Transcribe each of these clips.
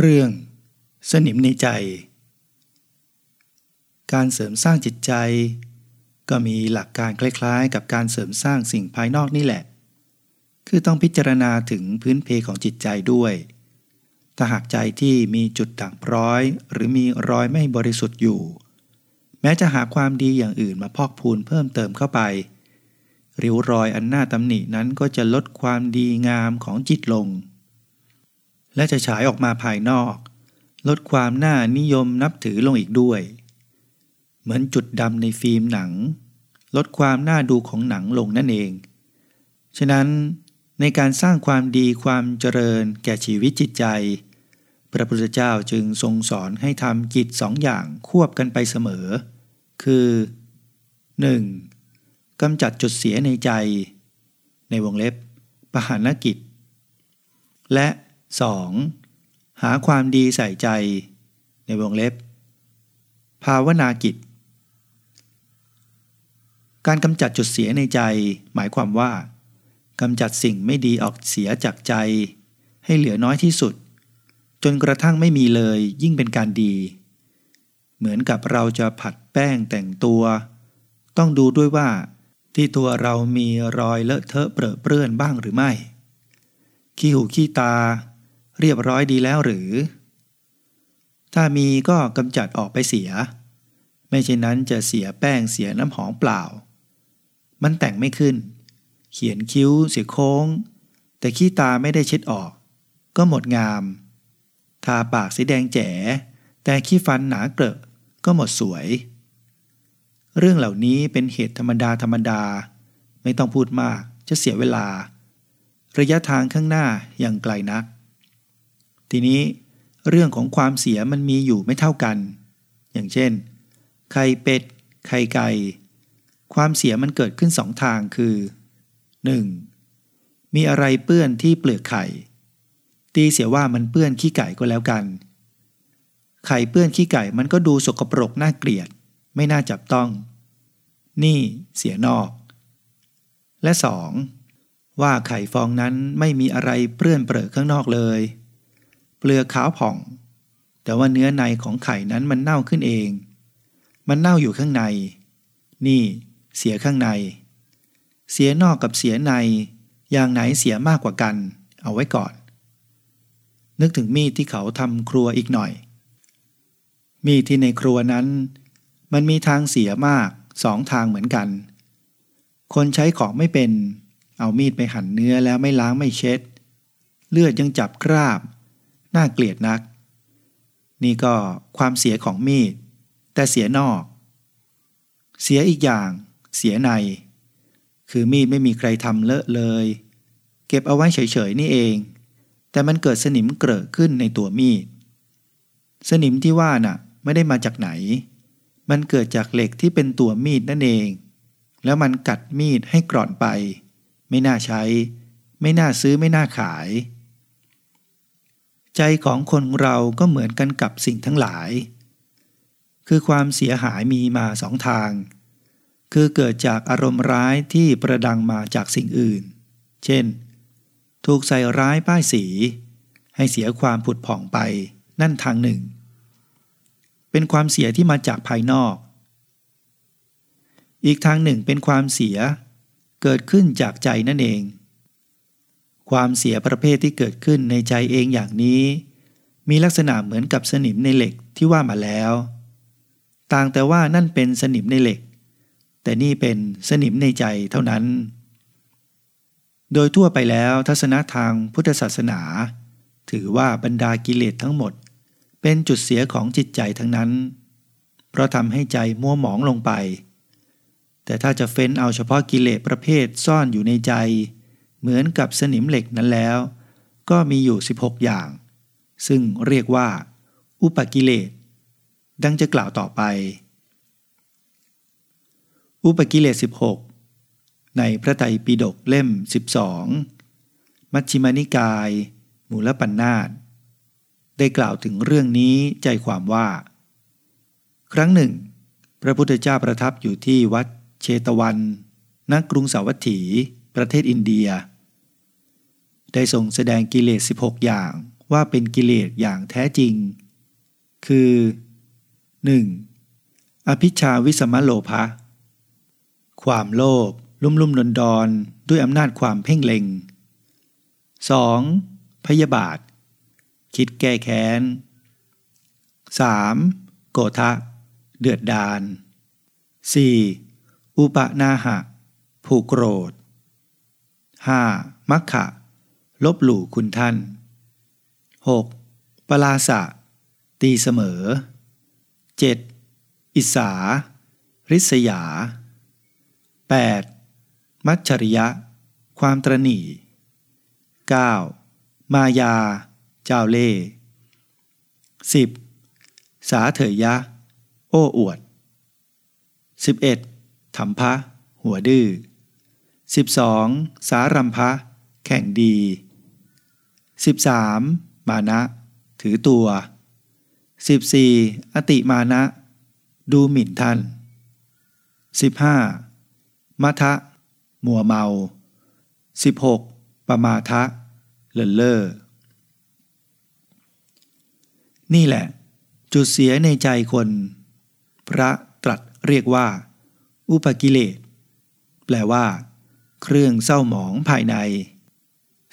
เรื่อง สนิมในใจ การเสริมสร้างจิตใจ ก็มีหลักการคล้ายๆ กับการเสริมสร้างสิ่งภายนอกนี่แหละ คือต้องพิจารณาถึงพื้นเพของจิตใจด้วย ถ้าหากใจที่มีจุดด่างพร้อย หรือมีรอยไม่บริสุทธิ์อยู่ แม้จะหาความดีอย่างอื่นมาพอกพูนเพิ่มเติมเข้าไป ริ้วรอยอันน่าตำหนินั้นก็จะลดความดีงามของจิตลง และจะฉายออกมาภายนอก ลดความน่านิยมนับถือลงอีกด้วย เหมือนจุดดำในฟิล์มหนัง ลดความน่าดูของหนังลงนั่นเอง ฉะนั้นในการสร้างความดีความเจริญแก่ชีวิตจิตใจ พระพุทธเจ้าจึงทรงสอนให้ทำจิตสองอย่างควบกันไปเสมอ คือ 1. กำจัดจุดเสียในใจ ในวงเล็บปหานกิจ และ 2. หาความดีใส่ใจ ในวงเล็บ ภาวนากิจ การกำจัดจุดเสียในใจ หมายความว่ากำจัดสิ่งไม่ดีออกเสียจากใจ ให้เหลือน้อยที่สุด จนกระทั่งไม่มีเลยยิ่งเป็นการดี เหมือนกับเราจะผัดแป้งแต่งตัว ต้องดูด้วยว่า ที่ตัวเรามีรอยเลอะเทอะเปรอะเปื้อนบ้างหรือไม่ ขี้หูขี้ตา เรียบร้อยดีแล้วหรือ ถ้ามีก็กำจัดออกไปเสีย ไม่เช่นนั้นจะเสียแป้งเสียน้ำหอมเปล่า มันแต่งไม่ขึ้น เขียนคิ้วเสียโค้ง แต่ขี้ตาไม่ได้เช็ดออก ก็หมดงาม ทาปากสีแดงแจ๋ แต่ขี้ฟันหนาเกลอะก็หมดสวย เรื่องเหล่านี้เป็นเหตุธรรมดาธรรมดา ไม่ต้องพูดมากจะเสียเวลา ระยะทางข้างหน้ายังไกลนัก ทีนี้เรื่องของความเสียมันมีอยู่ไม่เท่ากัน อย่างเช่น ไข่เป็ด ไข่ไก่ ความเสียมันเกิดขึ้นสองทางคือ 1. มีอะไรเปื้อนที่เปลือกไข่ ตีเสียว่ามันเปื้อนขี้ไก่ก็แล้วกัน ไข่เปื้อนขี้ไก่มันก็ดูสกปรกน่าเกลียด ไม่น่าจับต้อง นี่เสียนอก และสองว่าไข่ฟองนั้นไม่มีอะไรเปื้อนเปรอะข้างนอกเลย เปลือกขาวผ่อง แต่ว่าเนื้อในของไข่นั้นมันเน่าขึ้นเอง มันเน่าอยู่ข้างใน นี่ เสียข้างใน เสียนอกกับเสียใน อย่างไหนเสียมากกว่ากัน เอาไว้ก่อน นึกถึงมีดที่เขาทำครัวอีกหน่อย มีดที่ในครัวนั้น มันมีทางเสียมากสองทางเหมือนกัน คนใช้ของไม่เป็น เอามีดไปหั่นเนื้อแล้วไม่ล้างไม่เช็ด เลือดยังจับคราบ น่าเกลียดนัก นี่ก็ความเสียของมีด แต่เสียนอก เสียอีกอย่าง เสียใน คือมีดไม่มีใครทำเลอะเลย เก็บเอาไว้เฉยๆนี่เอง แต่มันเกิดสนิมเกลอะขึ้นในตัวมีด สนิมที่ว่าน่ะไม่ได้มาจากไหน มันเกิดจากเหล็กที่เป็นตัวมีดนั่นเอง แล้วมันกัดมีดให้กร่อนไป ไม่น่าใช้ ไม่น่าซื้อไม่น่าขาย ใจของคนเราก็เหมือนกันกับสิ่งทั้งหลาย คือความเสียหายมีมาสองทาง คือเกิดจากอารมณ์ร้ายที่ประดังมาจากสิ่งอื่น เช่น ถูกใส่ร้ายป้ายสี ให้เสียความผุดผ่องไปนั่นทางหนึ่ง เป็นความเสียที่มาจากภายนอก อีกทางหนึ่งเป็นความเสีย เกิดขึ้นจากใจนั่นเอง ความเสียประเภทที่เกิดขึ้นในใจเองอย่างนี้ มีลักษณะเหมือนกับสนิมในเหล็กที่ว่ามาแล้ว ต่างแต่ว่านั่นเป็นสนิมในเหล็ก แต่นี่เป็นสนิมในใจเท่านั้น โดยทั่วไปแล้วทัศนะทางพุทธศาสนา ถือว่าบรรดากิเลสทั้งหมด เป็นจุดเสียของจิตใจทั้งนั้น เพราะทำให้ใจมัวหมองลงไป แต่ถ้าจะเฟ้นเอาเฉพาะกิเลสประเภทซ่อนอยู่ในใจ เหมือนกับสนิมเหล็กนั้นแล้ว ก็มีอยู่ 16 อย่าง ซึ่งเรียกว่า อุปกิเลส ดังจะกล่าวต่อไป อุปกิเลส 16 ในพระไตรปิฎกเล่ม 12 มัชฌิมานิกาย มูลปัญนาตได้กล่าวถึงเรื่องนี้ใจความว่า ครั้งหนึ่ง พระพุทธเจ้าประทับอยู่ที่วัดเชตวัน ณ กรุงสาวัตถี ประเทศอินเดีย ได้ทรงแสดงกิเลส 16 อย่างว่าเป็นกิเลสอย่างแท้จริง คือ 1. อภิชาวิสมโลภะ ความโลภลุ่มลุ่มดอนดอนด้วยอำนาจความเพ่งเล็ง 2. พยาบาท คิดแก้แค้น 3. โกทะ เดือดดาน 4. อุปนาหะ ผูกโกรธ 5. มัคคะ ลบหลู่คุณท่าน 6. ปลาสะ ตีเสมอ 7. อิสา ริษยา 8. มัจฉริยะ ความตรณี 9. มายา เจ้าเล่ 10. สาเถยะ โอ้อวด 11. ธรรมพะ หัวดื้อ 12. สารัมพะ แข่งดี 13. มานะ ถือตัว 14. อติมานะ ดูหมิ่นท่าน 15. มัทะ มัวเมา 16. ประมาทะ เลินเล่อ นี่แหละ จุดเสียในใจคน พระตรัสเรียกว่า อุปกิเลส แปลว่า เครื่องเศร้าหมองภายใน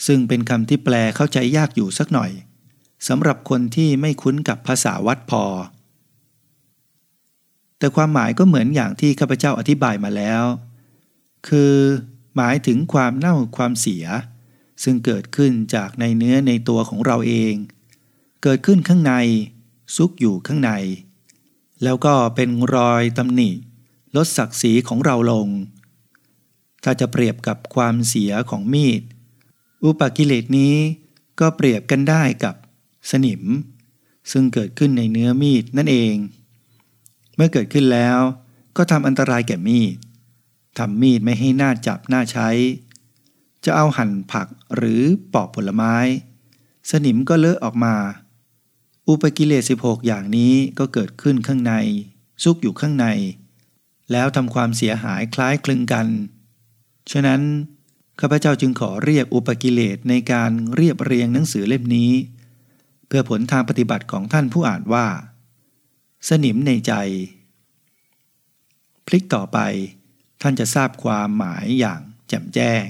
ซึ่งเป็นคำที่แปลเข้าใจยากอยู่สักหน่อยสำหรับคนที่ไม่คุ้นกับภาษาวัดพอ แต่ความหมายก็เหมือนอย่างที่ข้าพเจ้าอธิบายมาแล้ว คือหมายถึงความเน่าความเสีย ซึ่งเกิดขึ้นจากในเนื้อในตัวของเราเอง เกิดขึ้นข้างใน ซุกอยู่ข้างใน แล้วก็เป็นรอยตำหนิ ลดศักดิ์ศรีของเราลง ถ้าจะเปรียบกับความเสียของมีด อุปกิเลสนี้ก็เปรียบกันได้กับสนิม ซึ่งเกิดขึ้นในเนื้อมีดนั่นเอง เมื่อเกิดขึ้นแล้วก็ทำอันตรายแก่มีดทำมีดไม่ให้หน่าจับหน้าใช้ จะเอาหั่นผักหรือปอกผลไม้ สนิมก็เลอะออกมา อุปกิเลส 16 อย่างนี้ก็เกิดขึ้นข้างใน ซุกอยู่ข้างใน แล้วทำความเสียหายคล้ายคลึงกัน ฉะนั้น ข้าพเจ้าจึงขอเรียกอุปกิเลสในการเรียบเรียงหนังสือเล่มนี้ เพื่อผลทางปฏิบัติของท่านผู้อ่านว่า สนิมในใจ พลิกต่อไปท่านจะทราบความหมายอย่างแจ่มแจ้ง